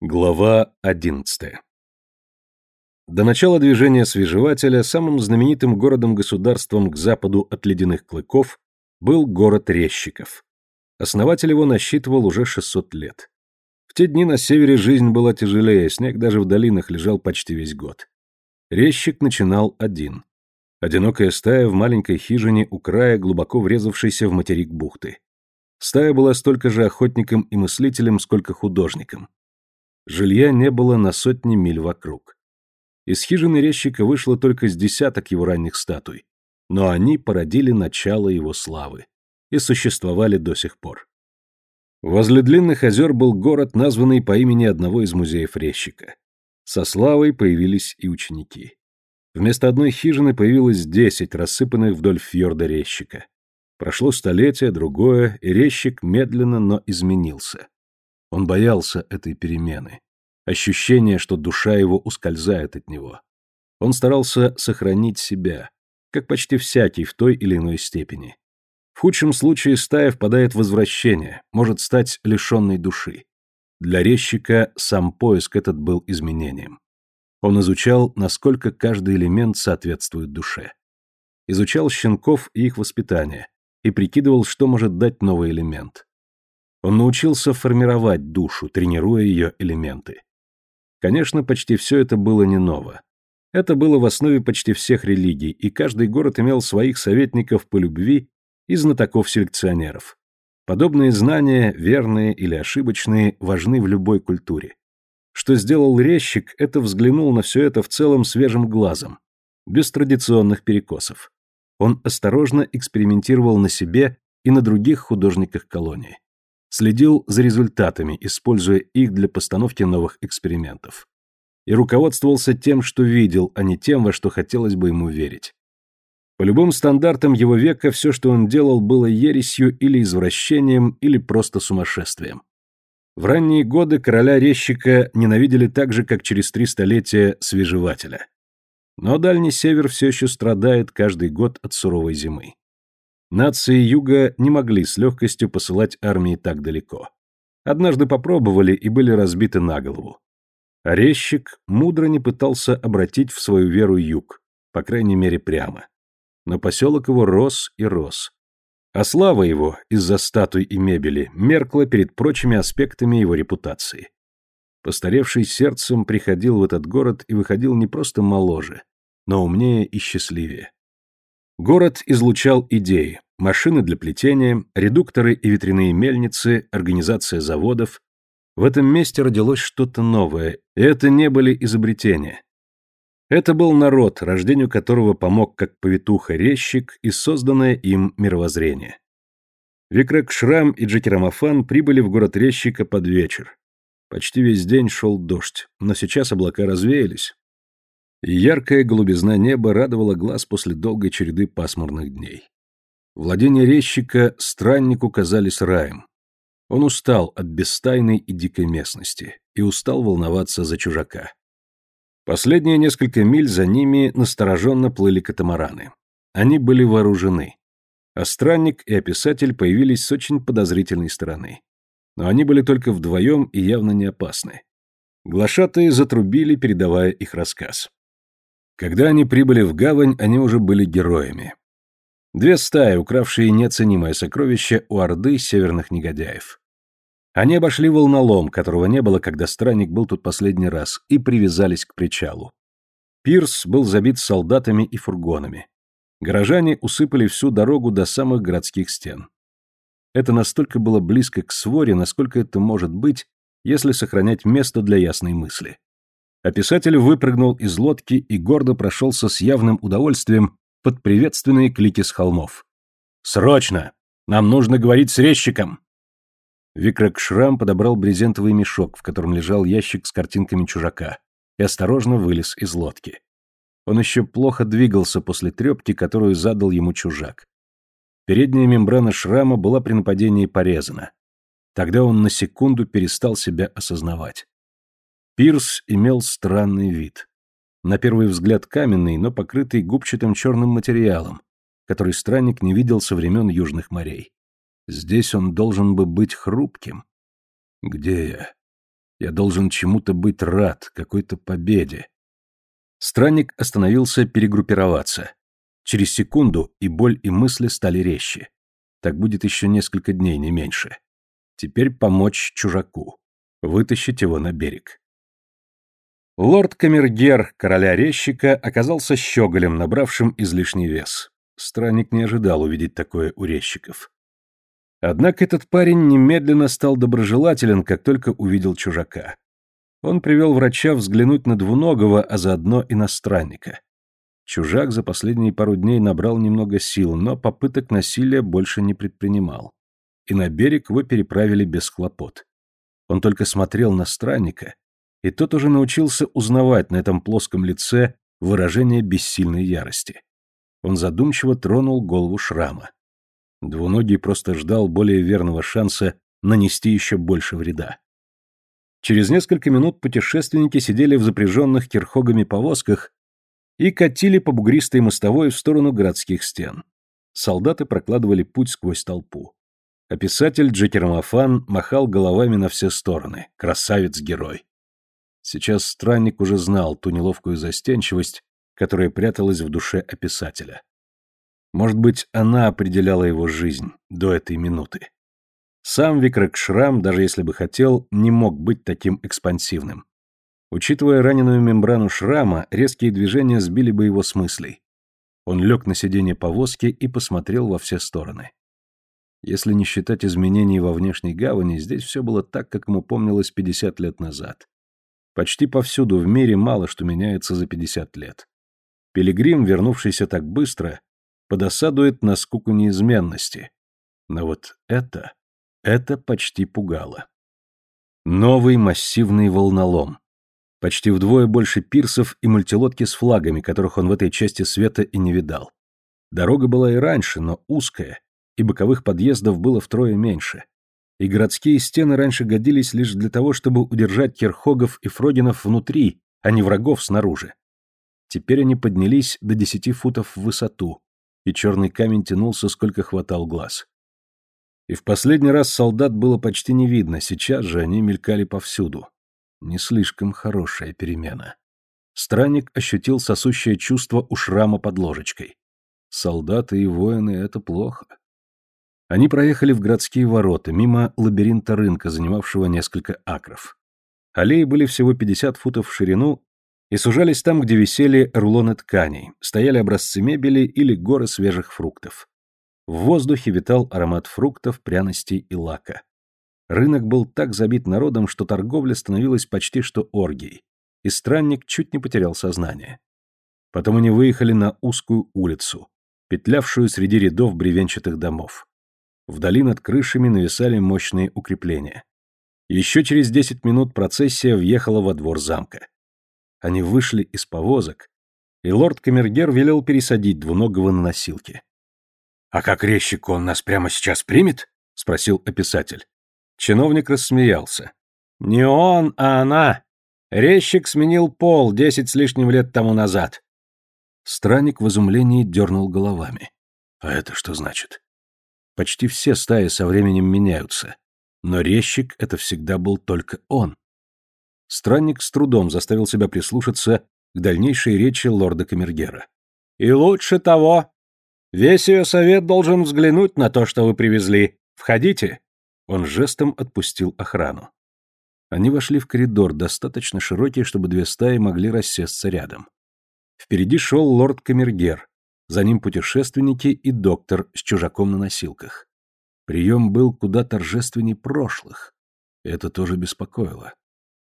Глава 11 До начала движения свежевателя самым знаменитым городом-государством к западу от ледяных клыков был город Резчиков. Основатель его насчитывал уже 600 лет. В те дни на севере жизнь была тяжелее, снег даже в долинах лежал почти весь год. Резчик начинал один. Одинокая стая в маленькой хижине у края, глубоко врезавшейся в материк бухты. Стая была столько же охотником и мыслителем, сколько художником. Жилья не было на сотни миль вокруг. Из хижины резчика вышло только с десяток его ранних статуй, но они породили начало его славы и существовали до сих пор. Возле длинных озер был город, названный по имени одного из музеев резчика. Со славой появились и ученики. Вместо одной хижины появилось десять, рассыпанных вдоль фьорда резчика. Прошло столетие, другое, и резчик медленно, но изменился. Он боялся этой перемены. Ощущение, что душа его ускользает от него. Он старался сохранить себя, как почти всякий в той или иной степени. В худшем случае стая впадает в возвращение, может стать лишенной души. Для резчика сам поиск этот был изменением. Он изучал, насколько каждый элемент соответствует душе. Изучал щенков и их воспитание, и прикидывал, что может дать новый элемент. Он научился формировать душу, тренируя ее элементы. Конечно, почти все это было не ново. Это было в основе почти всех религий, и каждый город имел своих советников по любви и знатоков-селекционеров. Подобные знания, верные или ошибочные, важны в любой культуре. Что сделал резчик, это взглянул на все это в целом свежим глазом, без традиционных перекосов. Он осторожно экспериментировал на себе и на других художниках колонии следил за результатами, используя их для постановки новых экспериментов. И руководствовался тем, что видел, а не тем, во что хотелось бы ему верить. По любым стандартам его века все, что он делал, было ересью или извращением, или просто сумасшествием. В ранние годы короля-резчика ненавидели так же, как через три столетия свежевателя. Но Дальний Север все еще страдает каждый год от суровой зимы. Нации Юга не могли с легкостью посылать армии так далеко. Однажды попробовали и были разбиты на голову. Резчик мудро не пытался обратить в свою веру Юг, по крайней мере прямо. Но поселок его рос и рос. А слава его, из-за статуй и мебели, меркла перед прочими аспектами его репутации. Постаревший сердцем приходил в этот город и выходил не просто моложе, но умнее и счастливее. Город излучал идеи, машины для плетения, редукторы и ветряные мельницы, организация заводов. В этом месте родилось что-то новое, и это не были изобретения. Это был народ, рождению которого помог как повитуха-резчик и созданное им мировоззрение. Викрек Шрам и Джекерамафан прибыли в город резчика под вечер. Почти весь день шел дождь, но сейчас облака развеялись, яркая голубизна неба радовала глаз после долгой череды пасмурных дней. Владения резчика страннику казались раем. Он устал от бестайной и дикой местности и устал волноваться за чужака. Последние несколько миль за ними настороженно плыли катамараны. Они были вооружены. А странник и описатель появились с очень подозрительной стороны. Но они были только вдвоем и явно не опасны. Глашатые затрубили, передавая их рассказ. Когда они прибыли в гавань, они уже были героями. Две стаи, укравшие неоценимое сокровище у орды северных негодяев. Они обошли волнолом, которого не было, когда странник был тут последний раз, и привязались к причалу. Пирс был забит солдатами и фургонами. Горожане усыпали всю дорогу до самых городских стен. Это настолько было близко к своре, насколько это может быть, если сохранять место для ясной мысли. А писатель выпрыгнул из лодки и гордо прошелся с явным удовольствием под приветственные клики с холмов. «Срочно! Нам нужно говорить с резчиком!» Викрак Шрам подобрал брезентовый мешок, в котором лежал ящик с картинками чужака, и осторожно вылез из лодки. Он еще плохо двигался после трепки, которую задал ему чужак. Передняя мембрана шрама была при нападении порезана. Тогда он на секунду перестал себя осознавать. Пирс имел странный вид. На первый взгляд каменный, но покрытый губчатым черным материалом, который странник не видел со времен Южных морей. Здесь он должен бы быть хрупким. Где я? Я должен чему-то быть рад, какой-то победе. Странник остановился перегруппироваться. Через секунду и боль, и мысли стали резче. Так будет еще несколько дней, не меньше. Теперь помочь чужаку. Вытащить его на берег. Лорд Камергер, короля резчика, оказался щеголем, набравшим излишний вес. Странник не ожидал увидеть такое у резчиков. Однако этот парень немедленно стал доброжелателен, как только увидел чужака. Он привел врача взглянуть на двуногого, а заодно иностранника. Чужак за последние пару дней набрал немного сил, но попыток насилия больше не предпринимал. И на берег его переправили без хлопот. Он только смотрел на странника, и тот уже научился узнавать на этом плоском лице выражение бессильной ярости. Он задумчиво тронул голову шрама. Двуногий просто ждал более верного шанса нанести еще больше вреда. Через несколько минут путешественники сидели в запряженных кирхогами повозках и катили по бугристой мостовой в сторону городских стен. Солдаты прокладывали путь сквозь толпу. А писатель Джекермофан махал головами на все стороны. Красавец-герой. Сейчас странник уже знал ту неловкую застенчивость, которая пряталась в душе описателя. Может быть, она определяла его жизнь до этой минуты. Сам Викрек Шрам, даже если бы хотел, не мог быть таким экспансивным. Учитывая раненую мембрану шрама, резкие движения сбили бы его с мыслей. Он лег на сиденье повозки и посмотрел во все стороны. Если не считать изменений во внешней гавани, здесь все было так, как ему помнилось 50 лет назад. Почти повсюду в мире мало что меняется за 50 лет. Пилигрим, вернувшийся так быстро, подосадует на скуку неизменности. Но вот это... Это почти пугало. Новый массивный волнолом. Почти вдвое больше пирсов и мультилодки с флагами, которых он в этой части света и не видал. Дорога была и раньше, но узкая, и боковых подъездов было втрое меньше. И городские стены раньше годились лишь для того, чтобы удержать Керхогов и Фродинов внутри, а не врагов снаружи. Теперь они поднялись до десяти футов в высоту, и черный камень тянулся, сколько хватал глаз. И в последний раз солдат было почти не видно, сейчас же они мелькали повсюду. Не слишком хорошая перемена. Странник ощутил сосущее чувство у шрама под ложечкой. Солдаты и воины — это плохо. Они проехали в городские ворота, мимо лабиринта рынка, занимавшего несколько акров. Аллеи были всего 50 футов в ширину и сужались там, где висели рулоны тканей, стояли образцы мебели или горы свежих фруктов. В воздухе витал аромат фруктов, пряностей и лака. Рынок был так забит народом, что торговля становилась почти что оргией, и странник чуть не потерял сознание. Потом они выехали на узкую улицу, петлявшую среди рядов бревенчатых домов. Вдали над крышами нависали мощные укрепления. Еще через десять минут процессия въехала во двор замка. Они вышли из повозок, и лорд Камергер велел пересадить двуногого на носилки. «А как резчик он нас прямо сейчас примет?» — спросил описатель. Чиновник рассмеялся. «Не он, а она. Резчик сменил пол десять с лишним лет тому назад». Странник в изумлении дернул головами. «А это что значит?» Почти все стаи со временем меняются, но резчик — это всегда был только он. Странник с трудом заставил себя прислушаться к дальнейшей речи лорда Камергера. «И лучше того, Весь ее совет должен взглянуть на то, что вы привезли. Входите. Он жестом отпустил охрану. Они вошли в коридор, достаточно широкий, чтобы две стаи могли рассесться рядом. Впереди шел лорд Камергер, за ним путешественники и доктор с чужаком на носилках. Прием был куда торжественней прошлых. Это тоже беспокоило.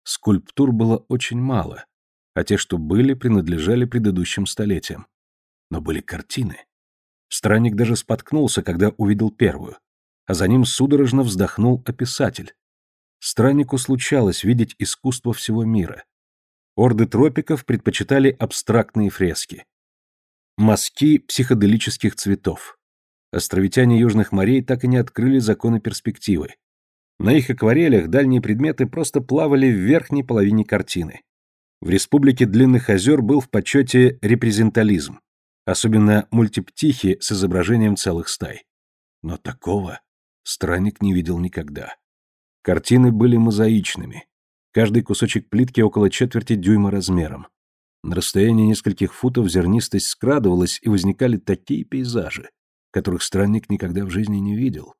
Скульптур было очень мало, а те, что были, принадлежали предыдущим столетиям. Но были картины. Странник даже споткнулся, когда увидел первую, а за ним судорожно вздохнул описатель. Страннику случалось видеть искусство всего мира. Орды тропиков предпочитали абстрактные фрески. Мазки психоделических цветов. Островитяне южных морей так и не открыли законы перспективы. На их акварелях дальние предметы просто плавали в верхней половине картины. В республике Длинных озер был в почете репрезентализм особенно мультиптихи с изображением целых стай. Но такого странник не видел никогда. Картины были мозаичными. Каждый кусочек плитки около четверти дюйма размером. На расстоянии нескольких футов зернистость скрадывалась, и возникали такие пейзажи, которых странник никогда в жизни не видел.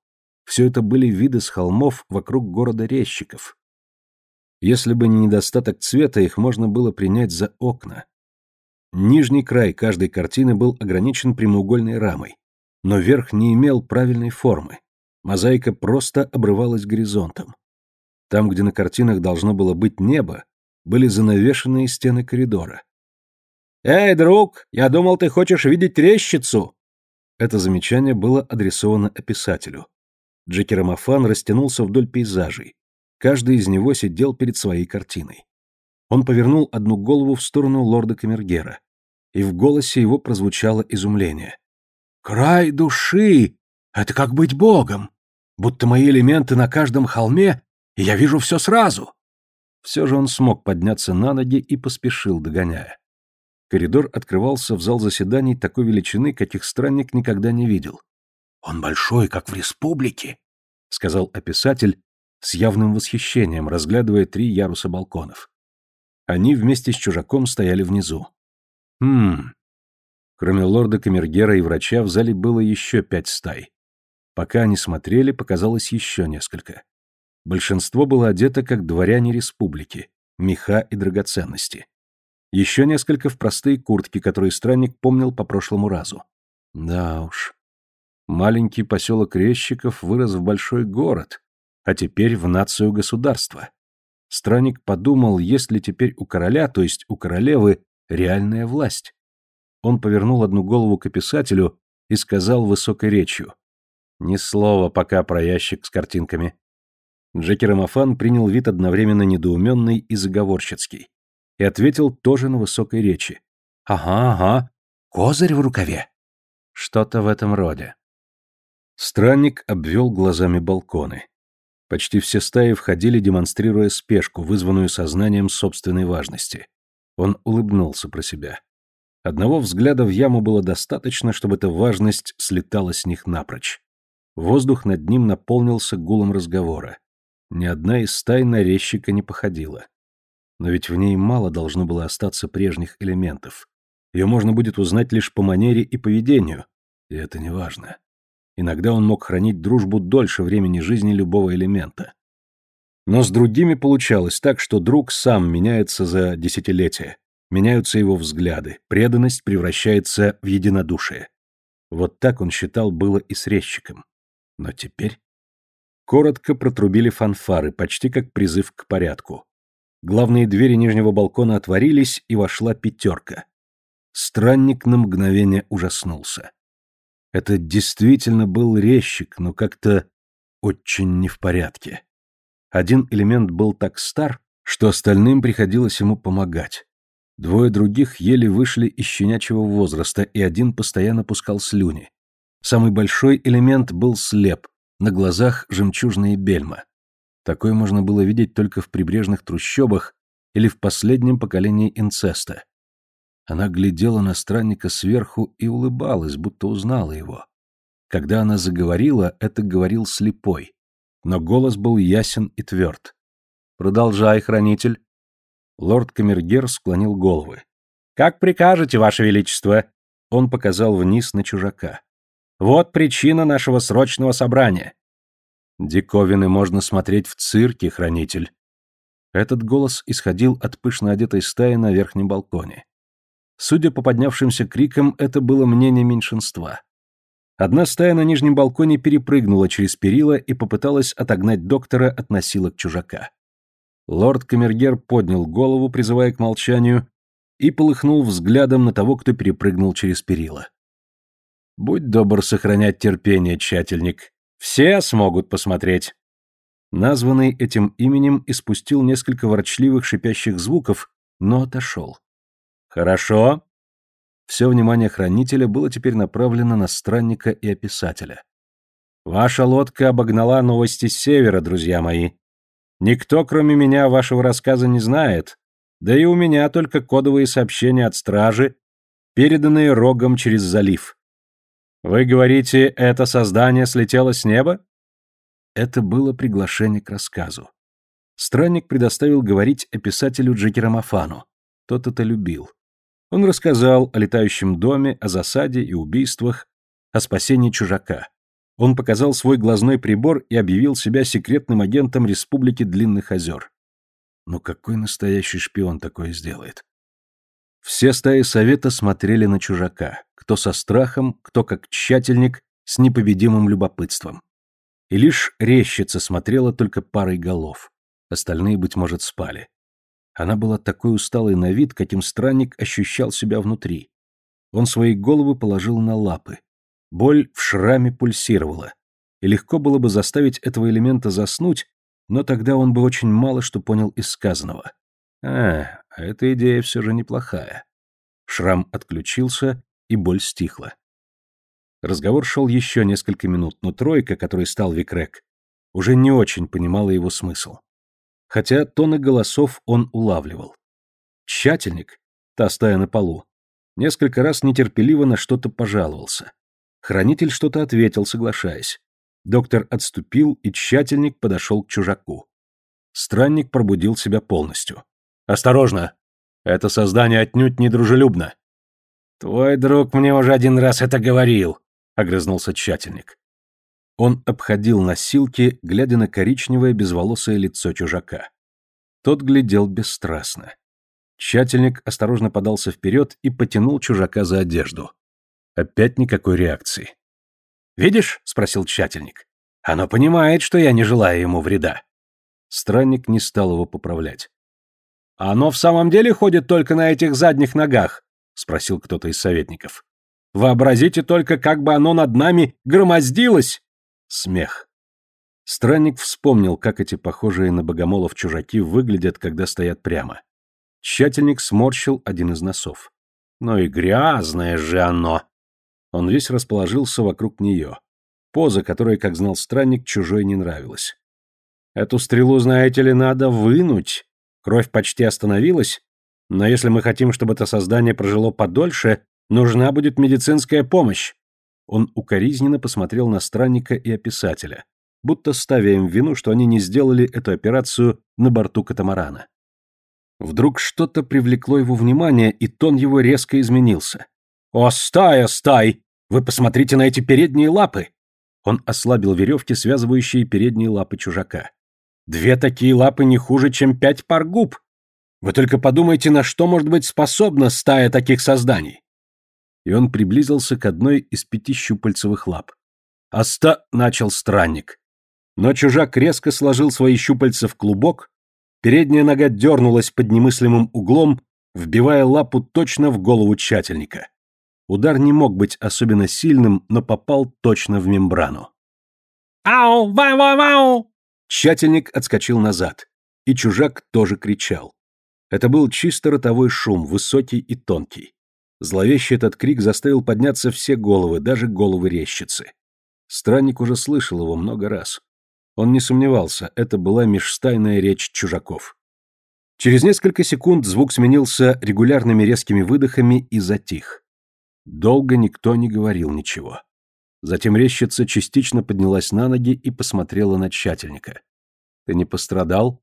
Все это были виды с холмов вокруг города резчиков. Если бы не недостаток цвета, их можно было принять за окна. Нижний край каждой картины был ограничен прямоугольной рамой, но верх не имел правильной формы. Мозаика просто обрывалась горизонтом. Там, где на картинах должно было быть небо, были занавешенные стены коридора. «Эй, друг, я думал, ты хочешь видеть трещицу!» Это замечание было адресовано описателю. Джекеромофан растянулся вдоль пейзажей. Каждый из него сидел перед своей картиной. Он повернул одну голову в сторону лорда Камергера, и в голосе его прозвучало изумление. «Край души! Это как быть богом! Будто мои элементы на каждом холме, и я вижу все сразу!» Все же он смог подняться на ноги и поспешил, догоняя. Коридор открывался в зал заседаний такой величины, каких странник никогда не видел. «Он большой, как в республике», — сказал описатель с явным восхищением, разглядывая три яруса балконов. Они вместе с чужаком стояли внизу. Хм. Кроме лорда Камергера и врача в зале было еще пять стай. Пока они смотрели, показалось еще несколько. Большинство было одето как дворяне республики, меха и драгоценности. Еще несколько в простые куртки, которые странник помнил по прошлому разу. Да уж. Маленький поселок резчиков вырос в большой город, а теперь в нацию государства. Странник подумал, есть ли теперь у короля, то есть у королевы, реальная власть. Он повернул одну голову к описателю и сказал высокой речью. Ни слова пока про ящик с картинками. Джекеромофан принял вид одновременно недоуменный и заговорщицкий и ответил тоже на высокой речи. «Ага, ага, козырь в рукаве». Что-то в этом роде. Странник обвел глазами балконы. Почти все стаи входили, демонстрируя спешку, вызванную сознанием собственной важности. Он улыбнулся про себя. Одного взгляда в яму было достаточно, чтобы эта важность слетала с них напрочь. Воздух над ним наполнился гулом разговора. Ни одна из стай на резчика не походила но ведь в ней мало должно было остаться прежних элементов. Ее можно будет узнать лишь по манере и поведению, и это не важно. Иногда он мог хранить дружбу дольше времени жизни любого элемента. Но с другими получалось так, что друг сам меняется за десятилетия, меняются его взгляды, преданность превращается в единодушие. Вот так он считал было и с резчиком. Но теперь... Коротко протрубили фанфары, почти как призыв к порядку. Главные двери нижнего балкона отворились, и вошла пятерка. Странник на мгновение ужаснулся. Это действительно был резчик, но как-то очень не в порядке. Один элемент был так стар, что остальным приходилось ему помогать. Двое других еле вышли из щенячьего возраста, и один постоянно пускал слюни. Самый большой элемент был слеп, на глазах жемчужные бельма. Такое можно было видеть только в прибрежных трущобах или в последнем поколении инцеста. Она глядела на странника сверху и улыбалась, будто узнала его. Когда она заговорила, это говорил слепой, но голос был ясен и тверд. «Продолжай, хранитель». Лорд Камергер склонил головы. «Как прикажете, Ваше Величество?» Он показал вниз на чужака. «Вот причина нашего срочного собрания. Диковины можно смотреть в цирке, хранитель. Этот голос исходил от пышно одетой стаи на верхнем балконе. Судя по поднявшимся крикам, это было мнение меньшинства. Одна стая на нижнем балконе перепрыгнула через перила и попыталась отогнать доктора от носилок чужака. Лорд Камергер поднял голову, призывая к молчанию, и полыхнул взглядом на того, кто перепрыгнул через перила. «Будь добр сохранять терпение, тщательник. Все смогут посмотреть. Названный этим именем испустил несколько ворчливых шипящих звуков, но отошел. Хорошо. Все внимание хранителя было теперь направлено на странника и описателя. Ваша лодка обогнала новости с севера, друзья мои. Никто, кроме меня, вашего рассказа не знает, да и у меня только кодовые сообщения от стражи, переданные рогом через залив. Вы говорите, это создание слетело с неба? Это было приглашение к рассказу. Странник предоставил говорить описателю Джекерамофану. Тот это любил. Он рассказал о летающем доме, о засаде и убийствах, о спасении чужака. Он показал свой глазной прибор и объявил себя секретным агентом Республики Длинных озер. Но какой настоящий шпион такое сделает? Все стаи совета смотрели на чужака, кто со страхом, кто как тщательник, с непобедимым любопытством. И лишь рещица смотрела только парой голов. Остальные, быть может, спали. Она была такой усталой на вид, каким странник ощущал себя внутри. Он свои головы положил на лапы. Боль в шраме пульсировала. И легко было бы заставить этого элемента заснуть, но тогда он бы очень мало что понял из сказанного. А, а эта идея все же неплохая. Шрам отключился, и боль стихла. Разговор шел еще несколько минут, но тройка, который стал Викрек, уже не очень понимала его смысл. Хотя тоны голосов он улавливал. Тщательник, та стая на полу, несколько раз нетерпеливо на что-то пожаловался. Хранитель что-то ответил, соглашаясь. Доктор отступил, и тщательник подошел к чужаку. Странник пробудил себя полностью. «Осторожно! Это создание отнюдь не дружелюбно!» «Твой друг мне уже один раз это говорил», — огрызнулся тщательник. Он обходил носилки, глядя на коричневое безволосое лицо чужака. Тот глядел бесстрастно. Тщательник осторожно подался вперед и потянул чужака за одежду. Опять никакой реакции. «Видишь?» — спросил тщательник. «Оно понимает, что я не желаю ему вреда». Странник не стал его поправлять. «Оно в самом деле ходит только на этих задних ногах?» — спросил кто-то из советников. «Вообразите только, как бы оно над нами громоздилось!» Смех. Странник вспомнил, как эти похожие на богомолов чужаки выглядят, когда стоят прямо. Тщательник сморщил один из носов. «Ну и грязное же оно!» Он весь расположился вокруг нее. Поза, которая, как знал странник, чужой не нравилась. «Эту стрелу, знаете ли, надо вынуть. Кровь почти остановилась, но если мы хотим, чтобы это создание прожило подольше, нужна будет медицинская помощь». Он укоризненно посмотрел на странника и описателя, будто ставя им вину, что они не сделали эту операцию на борту катамарана. Вдруг что-то привлекло его внимание, и тон его резко изменился. «О, стая, стай! Вы посмотрите на эти передние лапы!» Он ослабил веревки, связывающие передние лапы чужака. «Две такие лапы не хуже, чем пять пар губ! Вы только подумайте, на что может быть способна стая таких созданий!» И он приблизился к одной из пяти щупальцевых лап. «Оста...» — начал странник. Но чужак резко сложил свои щупальца в клубок, передняя нога дернулась под немыслимым углом, вбивая лапу точно в голову тщательника. Удар не мог быть особенно сильным, но попал точно в мембрану. «Ау! Вау-вау-вау!» Тщательник отскочил назад, и чужак тоже кричал. Это был чисто ротовой шум, высокий и тонкий. Зловещий этот крик заставил подняться все головы, даже головы резчицы. Странник уже слышал его много раз. Он не сомневался, это была межстайная речь чужаков. Через несколько секунд звук сменился регулярными резкими выдохами и затих. Долго никто не говорил ничего. Затем резчица частично поднялась на ноги и посмотрела на тщательника. «Ты не пострадал?»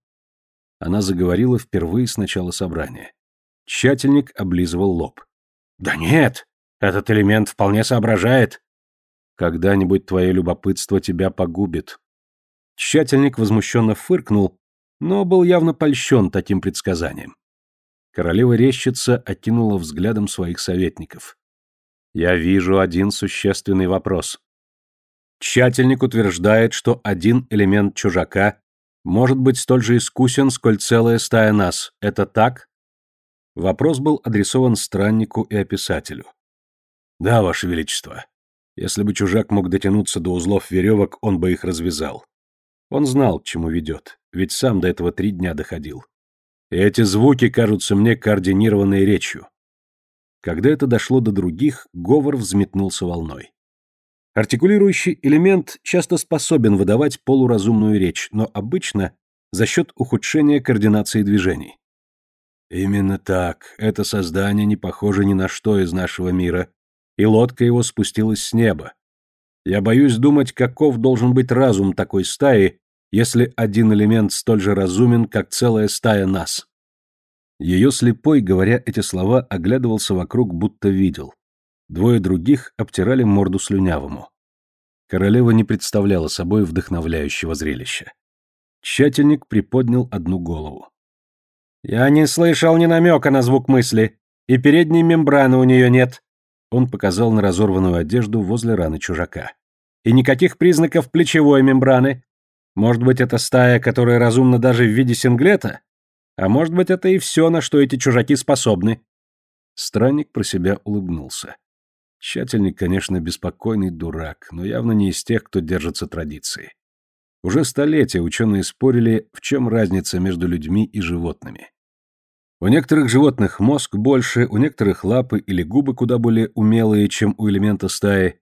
Она заговорила впервые с начала собрания. Тщательник облизывал лоб. «Да нет, этот элемент вполне соображает. Когда-нибудь твое любопытство тебя погубит». Тщательник возмущенно фыркнул, но был явно польщен таким предсказанием. Королева-резчица окинула взглядом своих советников. Я вижу один существенный вопрос. Тщательник утверждает, что один элемент чужака может быть столь же искусен, сколь целая стая нас. Это так? Вопрос был адресован страннику и описателю. Да, Ваше Величество. Если бы чужак мог дотянуться до узлов веревок, он бы их развязал. Он знал, к чему ведет, ведь сам до этого три дня доходил. И эти звуки кажутся мне координированной речью. Когда это дошло до других, говор взметнулся волной. Артикулирующий элемент часто способен выдавать полуразумную речь, но обычно за счет ухудшения координации движений. Именно так. Это создание не похоже ни на что из нашего мира, и лодка его спустилась с неба. Я боюсь думать, каков должен быть разум такой стаи, если один элемент столь же разумен, как целая стая нас? Ее слепой, говоря эти слова, оглядывался вокруг, будто видел. Двое других обтирали морду слюнявому. Королева не представляла собой вдохновляющего зрелища. Тщательник приподнял одну голову. «Я не слышал ни намека на звук мысли, и передней мембраны у нее нет», он показал на разорванную одежду возле раны чужака. «И никаких признаков плечевой мембраны. Может быть, это стая, которая разумна даже в виде синглета? А может быть, это и все, на что эти чужаки способны?» Странник про себя улыбнулся. Тщательник, конечно, беспокойный дурак, но явно не из тех, кто держится традиции. Уже столетия ученые спорили, в чем разница между людьми и животными. У некоторых животных мозг больше, у некоторых лапы или губы куда более умелые, чем у элемента стаи.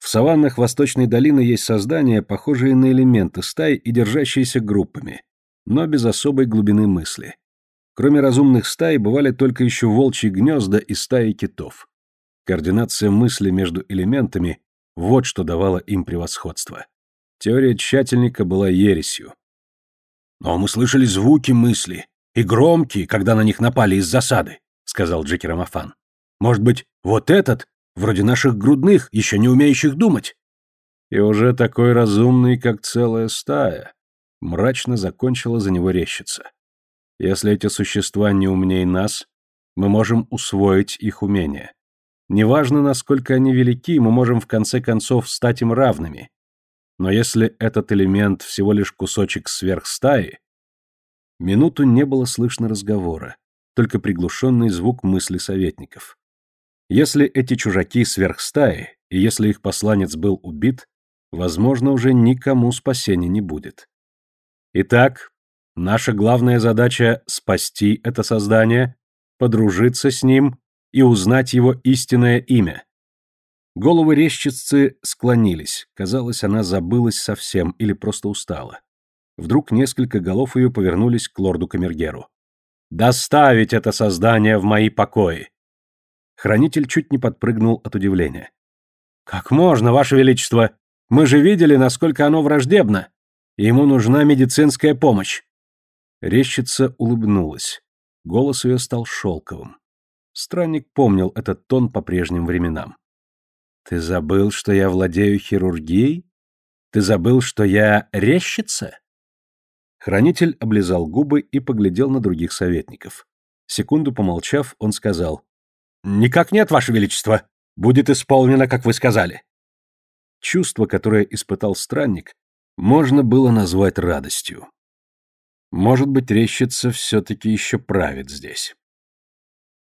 В саваннах Восточной долины есть создания, похожие на элементы стаи и держащиеся группами, но без особой глубины мысли. Кроме разумных стай бывали только еще волчьи гнезда и стаи китов. Координация мысли между элементами – вот что давало им превосходство. Теория тщательника была ересью. «Но мы слышали звуки мысли, и громкие, когда на них напали из засады», — сказал Джеки Рамафан. «Может быть, вот этот, вроде наших грудных, еще не умеющих думать?» «И уже такой разумный, как целая стая», — мрачно закончила за него рещица. «Если эти существа не умнее нас, мы можем усвоить их умения. Неважно, насколько они велики, мы можем в конце концов стать им равными. Но если этот элемент всего лишь кусочек сверхстаи... Минуту не было слышно разговора, только приглушенный звук мысли советников. Если эти чужаки сверхстаи, и если их посланец был убит, возможно, уже никому спасения не будет. Итак, наша главная задача — спасти это создание, подружиться с ним и узнать его истинное имя. Головы резчицы склонились, казалось, она забылась совсем или просто устала. Вдруг несколько голов ее повернулись к лорду Камергеру. «Доставить это создание в мои покои!» Хранитель чуть не подпрыгнул от удивления. «Как можно, Ваше Величество? Мы же видели, насколько оно враждебно. Ему нужна медицинская помощь!» Резчица улыбнулась. Голос ее стал шелковым. Странник помнил этот тон по прежним временам. «Ты забыл, что я владею хирургией? Ты забыл, что я резчица?» Хранитель облизал губы и поглядел на других советников. Секунду помолчав, он сказал. «Никак нет, Ваше Величество. Будет исполнено, как вы сказали». Чувство, которое испытал странник, можно было назвать радостью. Может быть, рещица все-таки еще правит здесь.